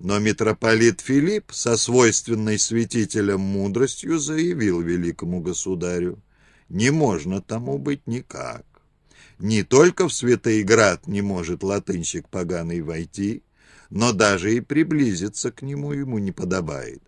Но митрополит Филипп со свойственной святителям мудростью заявил великому государю, не можно тому быть никак. Не только в Святый Град не может латынщик поганый войти, но даже и приблизиться к нему ему не подобает.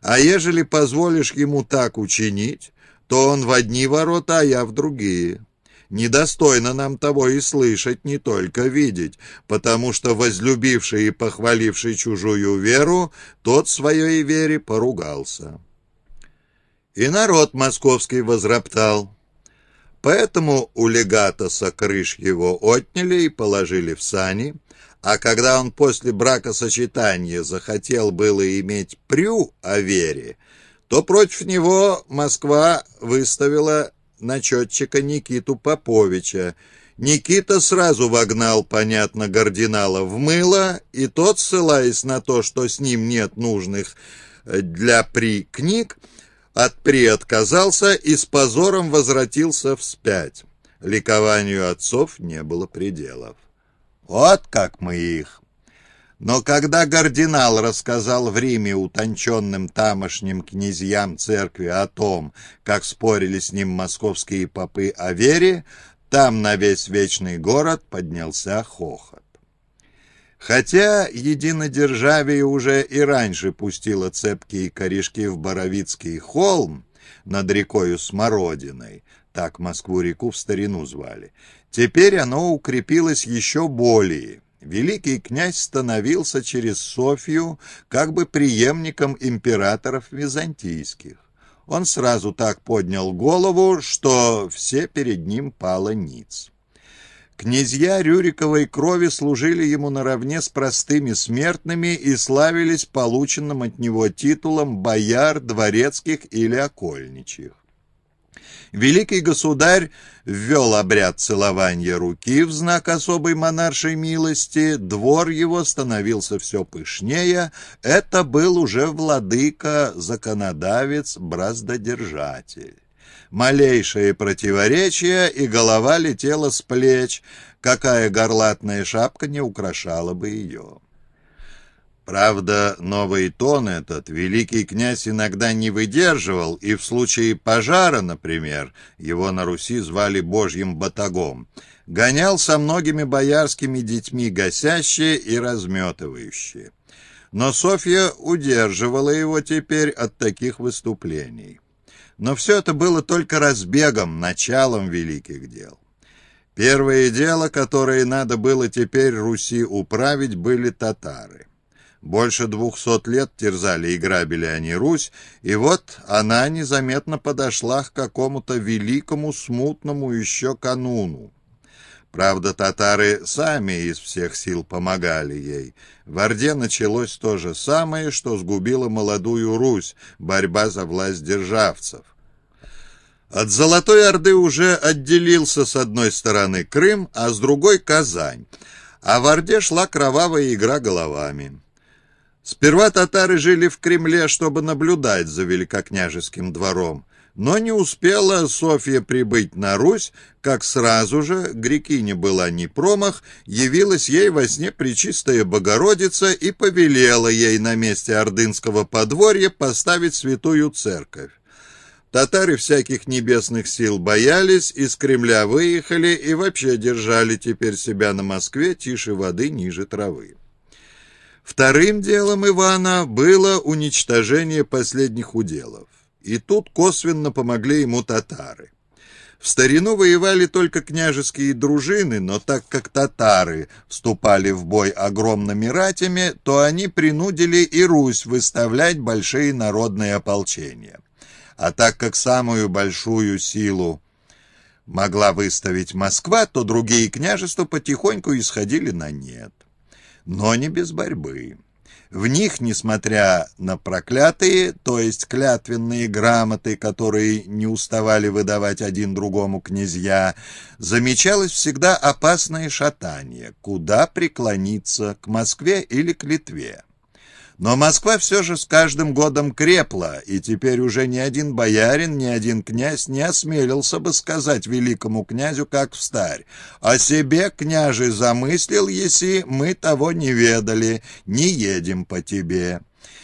А ежели позволишь ему так учинить, то он в одни ворота, а я в другие. Недостойно нам того и слышать, не только видеть, потому что возлюбивший и похваливший чужую веру, тот своей вере поругался. И народ московский возроптал. Поэтому у легатоса крыш его отняли и положили в сани, а когда он после бракосочетания захотел было иметь прю о вере, то против него Москва выставила начетчика Никиту Поповича. Никита сразу вогнал, понятно, кардинала в мыло, и тот, ссылаясь на то, что с ним нет нужных э, для при книг, от при отказался и с позором возвратился вспять. Ликованию отцов не было пределов. Вот как мы их! Но когда кардинал рассказал в Риме утонченным тамошним князьям церкви о том, как спорили с ним московские попы о вере, там на весь вечный город поднялся хохот. Хотя единодержавие уже и раньше пустило цепкие корешки в Боровицкий холм над рекою Смородиной, так Москву-реку в старину звали, Теперь оно укрепилось еще более. Великий князь становился через Софию как бы преемником императоров византийских. Он сразу так поднял голову, что все перед ним пало ниц. Князья Рюриковой крови служили ему наравне с простыми смертными и славились полученным от него титулом бояр, дворецких или окольничьих. Великий государь ввел обряд целования руки в знак особой монаршей милости, двор его становился все пышнее, это был уже владыка, законодавец, браздодержатель. Малейшее противоречие, и голова летела с плеч, какая горлатная шапка не украшала бы ее. Правда, новый тон этот великий князь иногда не выдерживал, и в случае пожара, например, его на Руси звали Божьим батагом, гонял со многими боярскими детьми гасящие и разметывающие. Но Софья удерживала его теперь от таких выступлений. Но все это было только разбегом, началом великих дел. Первое дело, которое надо было теперь Руси управить, были татары. Больше двухсот лет терзали и грабили они Русь, и вот она незаметно подошла к какому-то великому смутному еще кануну. Правда, татары сами из всех сил помогали ей. В Орде началось то же самое, что сгубило молодую Русь, борьба за власть державцев. От Золотой Орды уже отделился с одной стороны Крым, а с другой — Казань, а в Орде шла кровавая игра головами. Сперва татары жили в Кремле, чтобы наблюдать за великокняжеским двором, но не успела Софья прибыть на Русь, как сразу же, грекиня была не промах, явилась ей во сне Пречистая Богородица и повелела ей на месте ордынского подворья поставить святую церковь. Татары всяких небесных сил боялись, из Кремля выехали и вообще держали теперь себя на Москве тише воды ниже травы. Вторым делом Ивана было уничтожение последних уделов. И тут косвенно помогли ему татары. В старину воевали только княжеские дружины, но так как татары вступали в бой огромными ратями, то они принудили и Русь выставлять большие народные ополчения. А так как самую большую силу могла выставить Москва, то другие княжества потихоньку исходили на нет но не без борьбы. В них, несмотря на проклятые, то есть клятвенные грамоты, которые не уставали выдавать один другому князья, замечалось всегда опасное шатание, куда преклониться, к Москве или к Литве. Но Москва все же с каждым годом крепла, и теперь уже ни один боярин, ни один князь не осмелился бы сказать великому князю, как встарь. «О себе, княже, замыслил, еси, мы того не ведали, не едем по тебе».